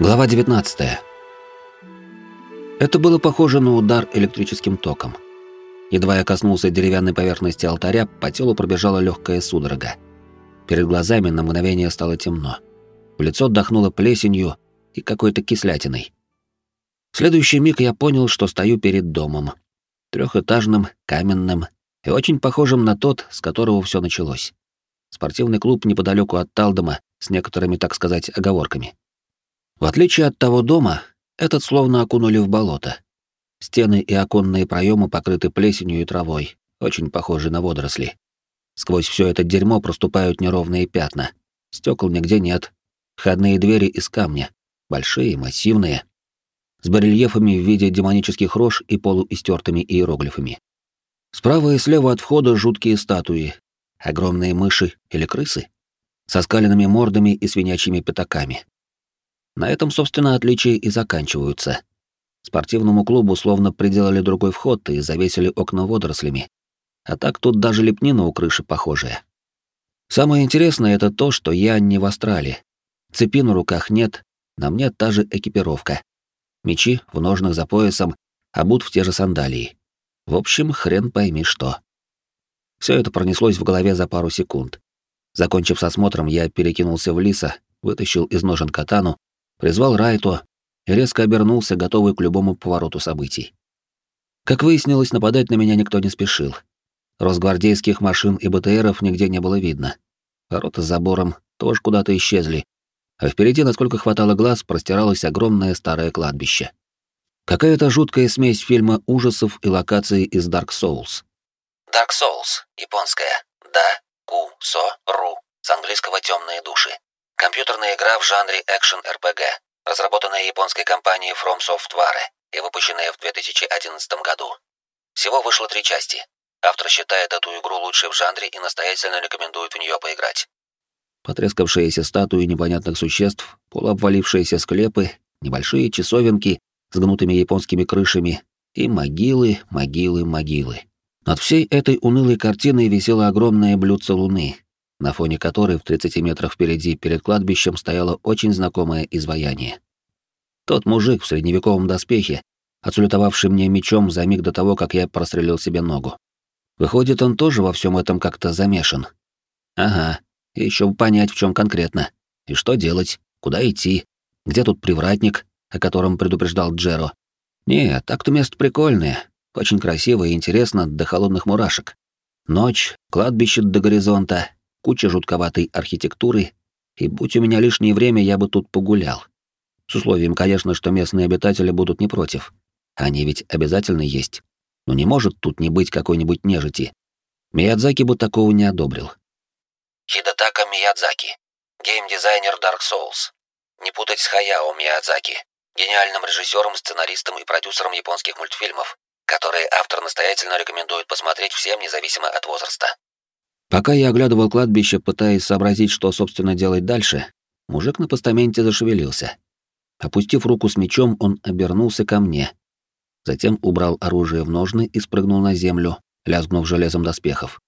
Глава 19. Это было похоже на удар электрическим током. Едва я коснулся деревянной поверхности алтаря, по телу пробежала легкая судорога. Перед глазами на мгновение стало темно. В лицо отдохнуло плесенью и какой-то кислятиной. В следующий миг я понял, что стою перед домом. Трехэтажным, каменным и очень похожим на тот, с которого все началось. Спортивный клуб неподалеку от Талдома с некоторыми, так сказать, оговорками. В отличие от того дома, этот словно окунули в болото. Стены и оконные проемы покрыты плесенью и травой, очень похожи на водоросли. Сквозь все это дерьмо проступают неровные пятна. Стекол нигде нет. Входные двери из камня. Большие, массивные. С барельефами в виде демонических рож и полуистертыми иероглифами. Справа и слева от входа жуткие статуи. Огромные мыши или крысы. Со скаленными мордами и свинячьими пятаками. На этом, собственно, отличия и заканчиваются. Спортивному клубу словно приделали другой вход и завесили окна водорослями. А так тут даже лепнина у крыши похожая. Самое интересное это то, что я не в Австралии. Цепи на руках нет, на мне та же экипировка. Мечи в ножнах за поясом, обут в те же сандалии. В общем, хрен пойми что. Все это пронеслось в голове за пару секунд. Закончив с осмотром, я перекинулся в лиса, вытащил из ножен катану призвал Райто и резко обернулся, готовый к любому повороту событий. Как выяснилось, нападать на меня никто не спешил. Росгвардейских машин и БТРов нигде не было видно. Ворота с забором тоже куда-то исчезли, а впереди, насколько хватало глаз, простиралось огромное старое кладбище. Какая-то жуткая смесь фильма ужасов и локаций из Dark Souls. Dark Souls, японская. Да, ку, со, ру, с английского темные души. Компьютерная игра в жанре экшен-РПГ, разработанная японской компанией From Software и выпущенная в 2011 году. Всего вышло три части. Автор считает эту игру лучшей в жанре и настоятельно рекомендует в нее поиграть. Потрескавшиеся статуи непонятных существ, полуобвалившиеся склепы, небольшие часовенки с гнутыми японскими крышами и могилы, могилы, могилы. Над всей этой унылой картиной висело огромное блюдце луны, на фоне которой в 30 метрах впереди перед кладбищем стояло очень знакомое изваяние. Тот мужик в средневековом доспехе, отсулетовавший мне мечом за миг до того, как я прострелил себе ногу. Выходит, он тоже во всем этом как-то замешан. Ага, еще понять, в чем конкретно. И что делать, куда идти, где тут привратник, о котором предупреждал Джеро. Нет, так-то место прикольное, очень красиво и интересно до холодных мурашек. Ночь, кладбище до горизонта, куча жутковатой архитектуры, и будь у меня лишнее время, я бы тут погулял. С условием, конечно, что местные обитатели будут не против. Они ведь обязательно есть. Но не может тут не быть какой-нибудь нежити. Миядзаки бы такого не одобрил. Хидатака Миядзаки. Геймдизайнер Dark Souls. Не путать с Хаяо Миядзаки, гениальным режиссером, сценаристом и продюсером японских мультфильмов, которые автор настоятельно рекомендует посмотреть всем, независимо от возраста. Пока я оглядывал кладбище, пытаясь сообразить, что, собственно, делать дальше, мужик на постаменте зашевелился. Опустив руку с мечом, он обернулся ко мне. Затем убрал оружие в ножны и спрыгнул на землю, лязгнув железом доспехов.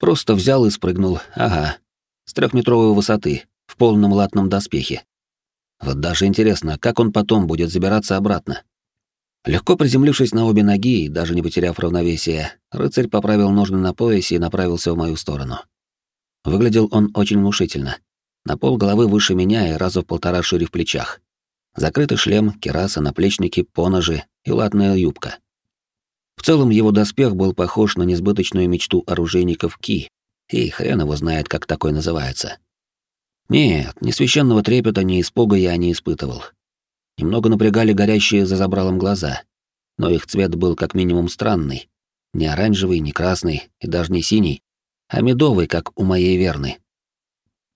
Просто взял и спрыгнул, ага, с трехметровой высоты, в полном латном доспехе. Вот даже интересно, как он потом будет забираться обратно. Легко приземлившись на обе ноги и даже не потеряв равновесие, рыцарь поправил ножны на поясе и направился в мою сторону. Выглядел он очень внушительно. На пол головы выше меня и раза в полтора шире в плечах. Закрытый шлем, кераса, наплечники, поножи и латная юбка. В целом его доспех был похож на несбыточную мечту оружейников Ки, и хрен его знает, как такой называется. Нет, ни священного трепета, ни испуга я не испытывал. Немного напрягали горящие за забралом глаза, но их цвет был как минимум странный. Не оранжевый, не красный и даже не синий, а медовый, как у моей верны.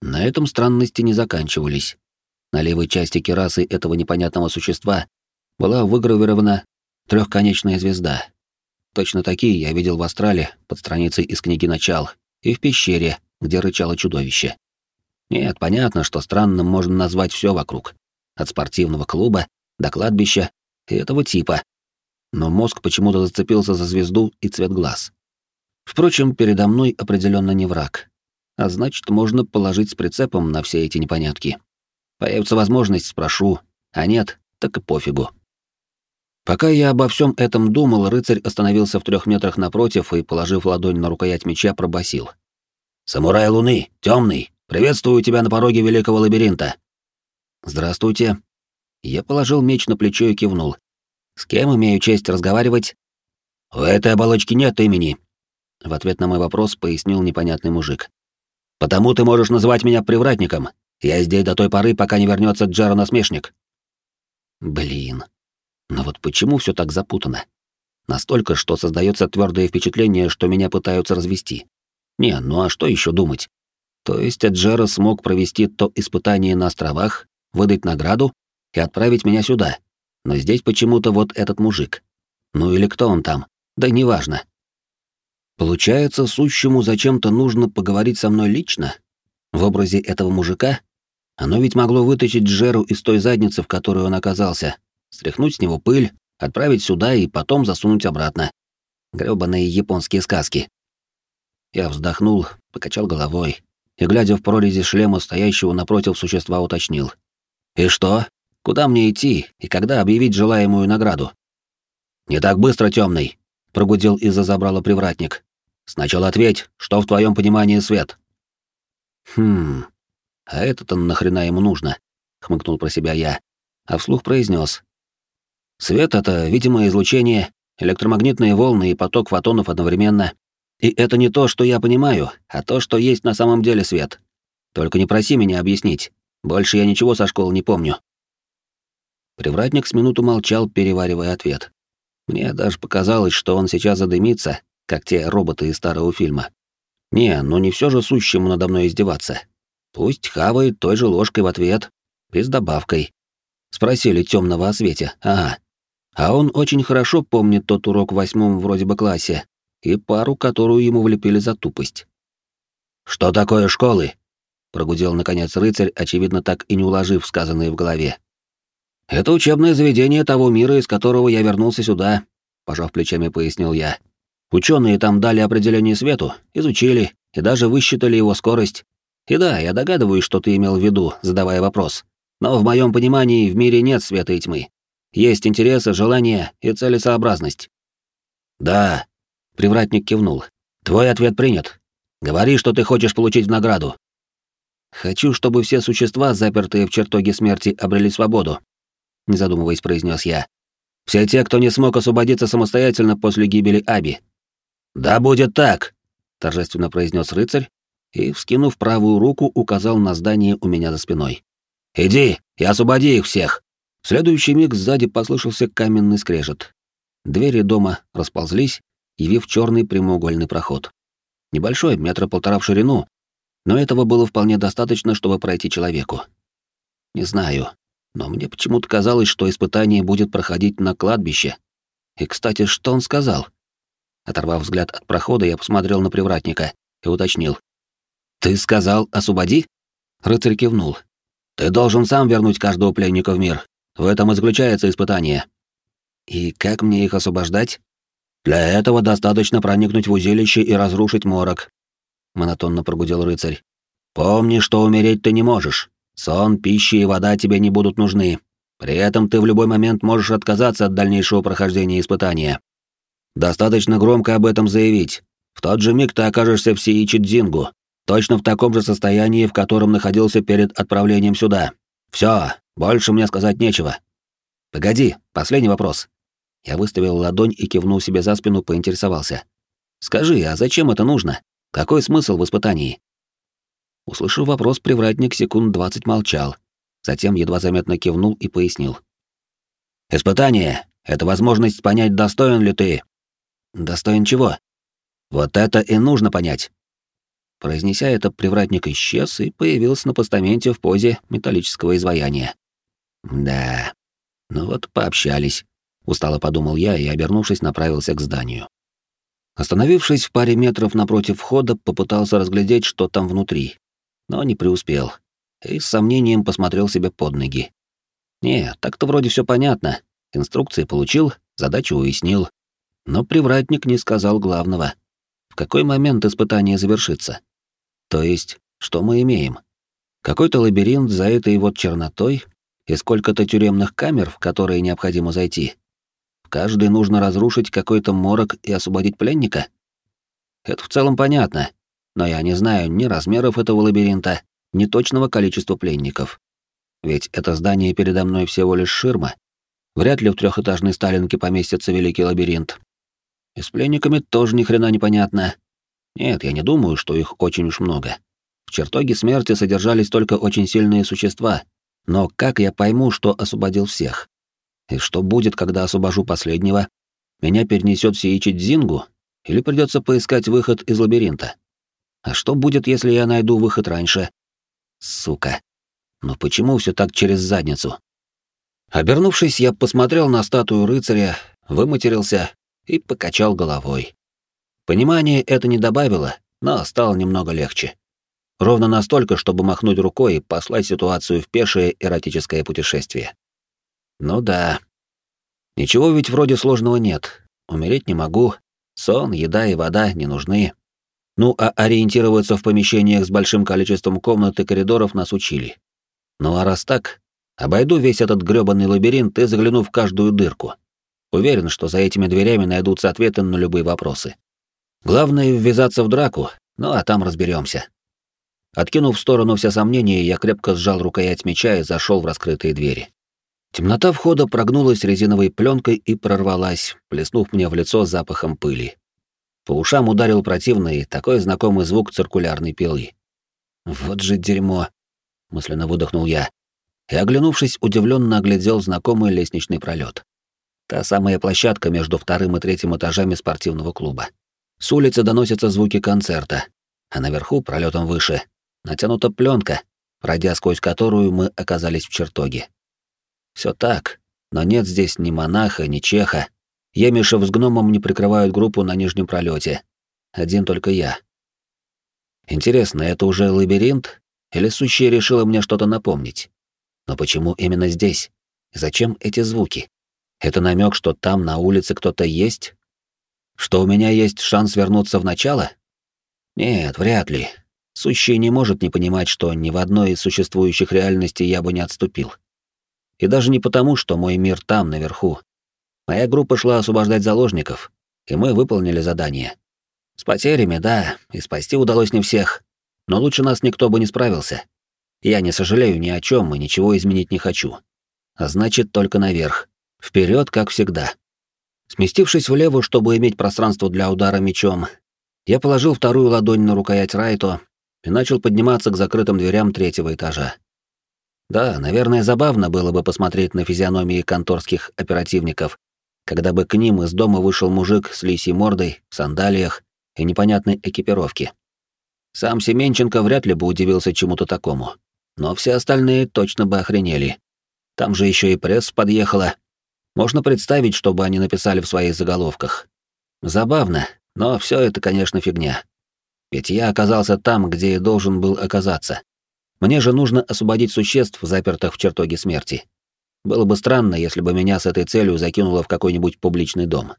На этом странности не заканчивались. На левой части керасы этого непонятного существа была выгравирована трехконечная звезда. Точно такие я видел в Астрале под страницей из книги «Начал» и в пещере, где рычало чудовище. Нет, понятно, что странным можно назвать все вокруг от спортивного клуба до кладбища и этого типа. Но мозг почему-то зацепился за звезду и цвет глаз. Впрочем, передо мной определенно не враг. А значит, можно положить с прицепом на все эти непонятки. Появится возможность, спрошу, а нет, так и пофигу. Пока я обо всем этом думал, рыцарь остановился в трех метрах напротив и, положив ладонь на рукоять меча, пробасил: «Самурай Луны, темный, приветствую тебя на пороге Великого Лабиринта». «Здравствуйте». Я положил меч на плечо и кивнул. «С кем имею честь разговаривать?» «У этой оболочки нет имени», — в ответ на мой вопрос пояснил непонятный мужик. «Потому ты можешь называть меня привратником. Я здесь до той поры, пока не вернется Джаро-насмешник». Блин. Но вот почему все так запутано? Настолько, что создается твердое впечатление, что меня пытаются развести. Не, ну а что еще думать? То есть Эджера смог провести то испытание на островах, выдать награду и отправить меня сюда. Но здесь почему-то вот этот мужик. Ну или кто он там? Да неважно. Получается, сущему зачем-то нужно поговорить со мной лично? В образе этого мужика? Оно ведь могло вытащить Джеру из той задницы, в которой он оказался, стряхнуть с него пыль, отправить сюда и потом засунуть обратно. Грёбаные японские сказки. Я вздохнул, покачал головой и, глядя в прорези шлема стоящего напротив существа, уточнил. «И что? Куда мне идти и когда объявить желаемую награду?» «Не так быстро, темный, прогудел из-за забрала привратник. «Сначала ответь, что в твоем понимании свет?» «Хм, а это-то нахрена ему нужно?» — хмыкнул про себя я, а вслух произнес: «Свет — это видимое излучение, электромагнитные волны и поток фотонов одновременно. И это не то, что я понимаю, а то, что есть на самом деле свет. Только не проси меня объяснить. Больше я ничего со школы не помню». Привратник с минуту молчал, переваривая ответ. Мне даже показалось, что он сейчас задымится, как те роботы из старого фильма. Не, ну не все же сущему надо мной издеваться. Пусть хавает той же ложкой в ответ, с добавкой. Спросили темного о свете, ага. А он очень хорошо помнит тот урок в восьмом вроде бы классе и пару, которую ему влепили за тупость. «Что такое школы?» — прогудел, наконец, рыцарь, очевидно, так и не уложив сказанное в голове. «Это учебное заведение того мира, из которого я вернулся сюда», — пожав плечами, пояснил я. «Ученые там дали определение свету, изучили и даже высчитали его скорость. И да, я догадываюсь, что ты имел в виду, задавая вопрос. Но в моем понимании в мире нет света и тьмы. Есть интересы, желания и целесообразность». «Да», — привратник кивнул. «Твой ответ принят. Говори, что ты хочешь получить в награду». «Хочу, чтобы все существа, запертые в чертоге смерти, обрели свободу», — не задумываясь, произнес я. «Все те, кто не смог освободиться самостоятельно после гибели Аби». «Да будет так», — торжественно произнес рыцарь и, вскинув правую руку, указал на здание у меня за спиной. «Иди и освободи их всех!» В следующий миг сзади послышался каменный скрежет. Двери дома расползлись, явив черный прямоугольный проход. Небольшой, метра полтора в ширину, но этого было вполне достаточно, чтобы пройти человеку. Не знаю, но мне почему-то казалось, что испытание будет проходить на кладбище. И, кстати, что он сказал? Оторвав взгляд от прохода, я посмотрел на привратника и уточнил. «Ты сказал, освободи?» Рыцарь кивнул. «Ты должен сам вернуть каждого пленника в мир. В этом и заключается испытание». «И как мне их освобождать?» «Для этого достаточно проникнуть в узилище и разрушить морок», — монотонно прогудел рыцарь. «Помни, что умереть ты не можешь. Сон, пища и вода тебе не будут нужны. При этом ты в любой момент можешь отказаться от дальнейшего прохождения испытания. Достаточно громко об этом заявить. В тот же миг ты окажешься в Сиичи-Дзингу, точно в таком же состоянии, в котором находился перед отправлением сюда. Все, больше мне сказать нечего. Погоди, последний вопрос. Я выставил ладонь и кивнул себе за спину, поинтересовался. Скажи, а зачем это нужно? Какой смысл в испытании? Услышав вопрос, привратник секунд двадцать молчал, затем едва заметно кивнул и пояснил. «Испытание — это возможность понять, достоин ли ты». «Достоин чего?» «Вот это и нужно понять». Произнеся это, привратник исчез и появился на постаменте в позе металлического изваяния. «Да, ну вот пообщались», — устало подумал я и, обернувшись, направился к зданию. Остановившись в паре метров напротив входа, попытался разглядеть, что там внутри но не преуспел. И с сомнением посмотрел себе под ноги. Не, так-то вроде все понятно. Инструкции получил, задачу уяснил. Но привратник не сказал главного. В какой момент испытание завершится? То есть, что мы имеем? Какой-то лабиринт за этой вот чернотой и сколько-то тюремных камер, в которые необходимо зайти. Каждой нужно разрушить какой-то морок и освободить пленника? Это в целом понятно, но я не знаю ни размеров этого лабиринта, ни точного количества пленников. Ведь это здание передо мной всего лишь ширма. Вряд ли в трехэтажной Сталинке поместится великий лабиринт. И с пленниками тоже ни хрена не понятно. Нет, я не думаю, что их очень уж много. В чертоге смерти содержались только очень сильные существа. Но как я пойму, что освободил всех? И что будет, когда освобожу последнего? Меня перенесет в Сиичи-Дзингу? Или придется поискать выход из лабиринта? А что будет, если я найду выход раньше? Сука. Но почему все так через задницу? Обернувшись, я посмотрел на статую рыцаря, выматерился и покачал головой. Понимание это не добавило, но стало немного легче. Ровно настолько, чтобы махнуть рукой и послать ситуацию в пешее эротическое путешествие. Ну да. Ничего ведь вроде сложного нет. Умереть не могу. Сон, еда и вода не нужны. Ну а ориентироваться в помещениях с большим количеством комнат и коридоров нас учили. Ну а раз так, обойду весь этот грёбаный лабиринт и загляну в каждую дырку. Уверен, что за этими дверями найдутся ответы на любые вопросы. Главное — ввязаться в драку, ну а там разберемся. Откинув в сторону все сомнения, я крепко сжал рукоять меча и зашел в раскрытые двери. Темнота входа прогнулась резиновой пленкой и прорвалась, плеснув мне в лицо запахом пыли. По ушам ударил противный, такой знакомый звук циркулярной пилы. «Вот же дерьмо!» — мысленно выдохнул я. И, оглянувшись, удивленно оглядел знакомый лестничный пролет. Та самая площадка между вторым и третьим этажами спортивного клуба. С улицы доносятся звуки концерта, а наверху, пролетом выше, натянута пленка, пройдя сквозь которую мы оказались в чертоге. Все так, но нет здесь ни монаха, ни чеха, Емишев с гномом не прикрывают группу на нижнем пролете. Один только я. Интересно, это уже лабиринт? Или сущая решила мне что-то напомнить? Но почему именно здесь? Зачем эти звуки? Это намек, что там на улице кто-то есть? Что у меня есть шанс вернуться в начало? Нет, вряд ли. Сущий не может не понимать, что ни в одной из существующих реальностей я бы не отступил. И даже не потому, что мой мир там, наверху, Моя группа шла освобождать заложников, и мы выполнили задание. С потерями, да, и спасти удалось не всех, но лучше нас никто бы не справился. Я не сожалею ни о чем и ничего изменить не хочу. А значит, только наверх. Вперед, как всегда. Сместившись влево, чтобы иметь пространство для удара мечом, я положил вторую ладонь на рукоять Райто и начал подниматься к закрытым дверям третьего этажа. Да, наверное, забавно было бы посмотреть на физиономии конторских оперативников, когда бы к ним из дома вышел мужик с лисьей мордой, в сандалиях и непонятной экипировке. Сам Семенченко вряд ли бы удивился чему-то такому, но все остальные точно бы охренели. Там же еще и пресс подъехала. Можно представить, что бы они написали в своих заголовках. Забавно, но все это, конечно, фигня. Ведь я оказался там, где и должен был оказаться. Мне же нужно освободить существ, запертых в чертоге смерти. Было бы странно, если бы меня с этой целью закинуло в какой-нибудь публичный дом.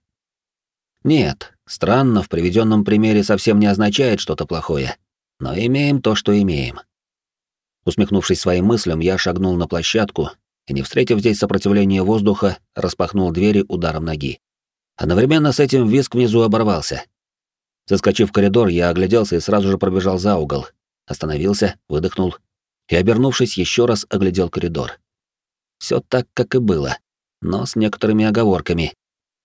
Нет, странно в приведенном примере совсем не означает что-то плохое. Но имеем то, что имеем. Усмехнувшись своим мыслям, я шагнул на площадку и, не встретив здесь сопротивления воздуха, распахнул двери ударом ноги. Одновременно с этим виск внизу оборвался. Заскочив в коридор, я огляделся и сразу же пробежал за угол. Остановился, выдохнул и, обернувшись, еще раз оглядел коридор. Все так, как и было, но с некоторыми оговорками.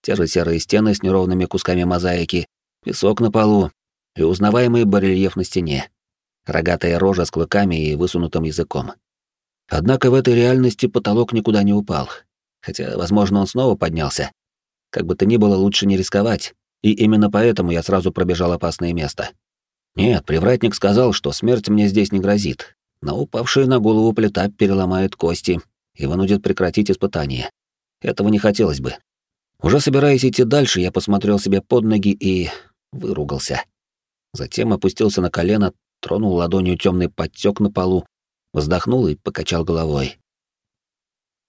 Те же серые стены с неровными кусками мозаики, песок на полу и узнаваемый барельеф на стене. Рогатая рожа с клыками и высунутым языком. Однако в этой реальности потолок никуда не упал. Хотя, возможно, он снова поднялся. Как бы то ни было, лучше не рисковать, и именно поэтому я сразу пробежал опасное место. Нет, привратник сказал, что смерть мне здесь не грозит, но упавшая на голову плита переломает кости и вынудит прекратить испытание. Этого не хотелось бы. Уже собираясь идти дальше, я посмотрел себе под ноги и выругался. Затем опустился на колено, тронул ладонью темный подтек на полу, вздохнул и покачал головой.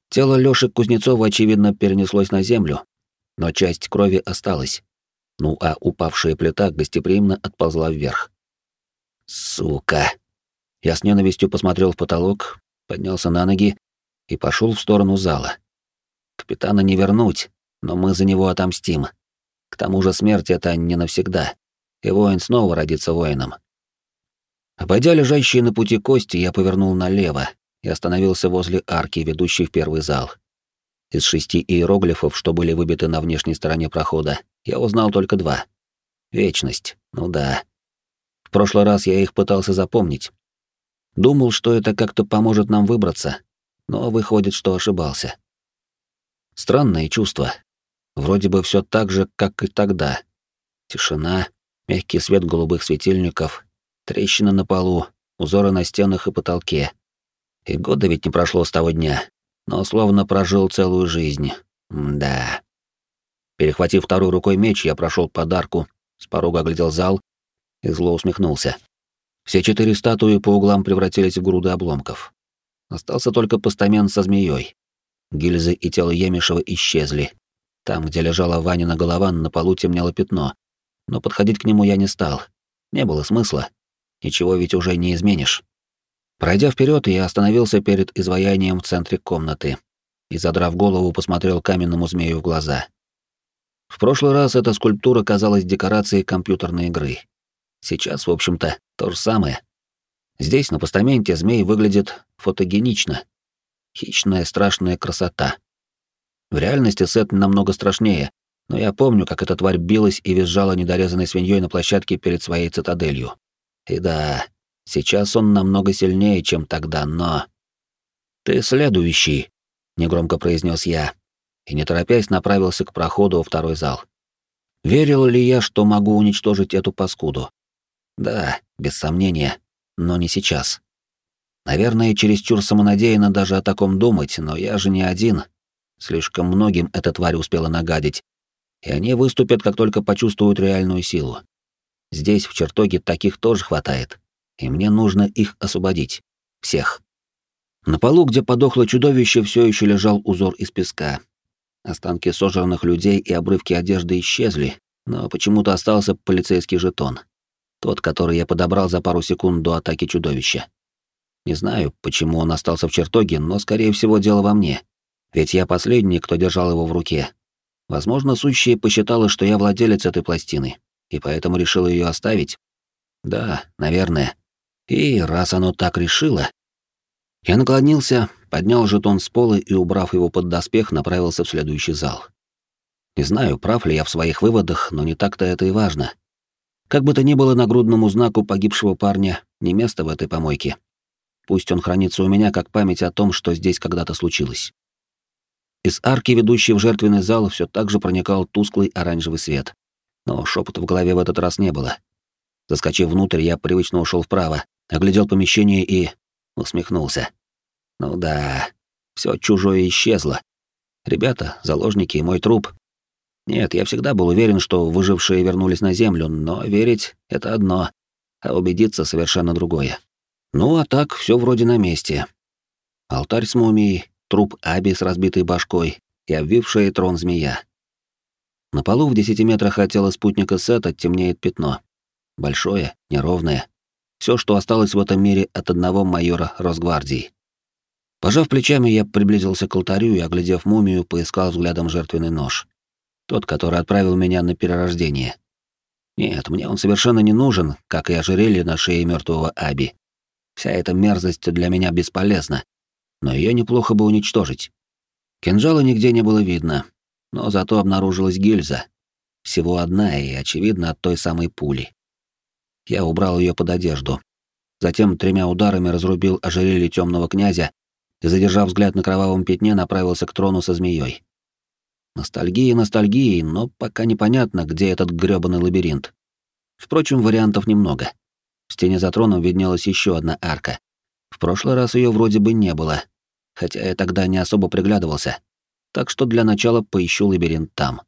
Тело Лёши Кузнецова, очевидно, перенеслось на землю, но часть крови осталась. Ну а упавшая плита гостеприимно отползла вверх. «Сука!» Я с ненавистью посмотрел в потолок, поднялся на ноги и пошел в сторону зала. Капитана не вернуть, но мы за него отомстим. К тому же смерть — это не навсегда, и воин снова родится воином. Обойдя лежащие на пути кости, я повернул налево и остановился возле арки, ведущей в первый зал. Из шести иероглифов, что были выбиты на внешней стороне прохода, я узнал только два. Вечность, ну да. В прошлый раз я их пытался запомнить. Думал, что это как-то поможет нам выбраться, но выходит, что ошибался. Странное чувство. Вроде бы все так же, как и тогда. Тишина, мягкий свет голубых светильников, трещины на полу, узоры на стенах и потолке. И года ведь не прошло с того дня, но словно прожил целую жизнь. да. Перехватив второй рукой меч, я прошел подарку, с порога оглядел зал и зло усмехнулся. Все четыре статуи по углам превратились в груды обломков. Остался только постамент со змеей. Гильзы и тело Емишева исчезли. Там, где лежала Ванина голова, на полу темнело пятно. Но подходить к нему я не стал. Не было смысла. Ничего ведь уже не изменишь. Пройдя вперед, я остановился перед изваянием в центре комнаты и, задрав голову, посмотрел каменному змею в глаза. В прошлый раз эта скульптура казалась декорацией компьютерной игры. Сейчас, в общем-то, то же самое. Здесь, на постаменте, змей выглядит фотогенично. Хищная страшная красота. В реальности Сет намного страшнее, но я помню, как эта тварь билась и визжала недорезанной свиньей на площадке перед своей цитаделью. И да, Сейчас он намного сильнее, чем тогда, но... «Ты следующий», — негромко произнес я, и, не торопясь, направился к проходу во второй зал. Верил ли я, что могу уничтожить эту паскуду? Да, без сомнения, но не сейчас. Наверное, чересчур самонадеянно даже о таком думать, но я же не один. Слишком многим эта тварь успела нагадить, и они выступят, как только почувствуют реальную силу. Здесь, в чертоге, таких тоже хватает и мне нужно их освободить. Всех. На полу, где подохло чудовище, все еще лежал узор из песка. Останки сожранных людей и обрывки одежды исчезли, но почему-то остался полицейский жетон. Тот, который я подобрал за пару секунд до атаки чудовища. Не знаю, почему он остался в чертоге, но, скорее всего, дело во мне. Ведь я последний, кто держал его в руке. Возможно, сущая посчитала, что я владелец этой пластины, и поэтому решила ее оставить. Да, наверное. И раз оно так решило... Я наклонился, поднял жетон с пола и, убрав его под доспех, направился в следующий зал. Не знаю, прав ли я в своих выводах, но не так-то это и важно. Как бы то ни было нагрудному знаку погибшего парня, не место в этой помойке. Пусть он хранится у меня как память о том, что здесь когда-то случилось. Из арки, ведущей в жертвенный зал, все так же проникал тусклый оранжевый свет. Но шепота в голове в этот раз не было. Заскочив внутрь, я привычно ушел вправо, оглядел помещение и усмехнулся. Ну да, все чужое исчезло. Ребята, заложники и мой труп. Нет, я всегда был уверен, что выжившие вернулись на землю, но верить — это одно, а убедиться — совершенно другое. Ну а так, все вроде на месте. Алтарь с мумией, труп Аби с разбитой башкой и обвившая трон змея. На полу в десяти метрах от тела спутника Сета темнеет пятно. Большое, неровное, все, что осталось в этом мире от одного майора Росгвардии. Пожав плечами, я приблизился к алтарю и, оглядев мумию, поискал взглядом жертвенный нож. Тот, который отправил меня на перерождение. Нет, мне он совершенно не нужен, как и ожерелье на шее мертвого Аби. Вся эта мерзость для меня бесполезна, но ее неплохо бы уничтожить. Кинжала нигде не было видно, но зато обнаружилась гильза. Всего одна и, очевидно, от той самой пули. Я убрал ее под одежду. Затем тремя ударами разрубил ожерелье темного князя и, задержав взгляд на кровавом пятне, направился к трону со змеей. Ностальгия ностальгией, но пока непонятно, где этот грёбаный лабиринт. Впрочем, вариантов немного. В стене за троном виднелась еще одна арка. В прошлый раз ее вроде бы не было, хотя я тогда не особо приглядывался. Так что для начала поищу лабиринт там.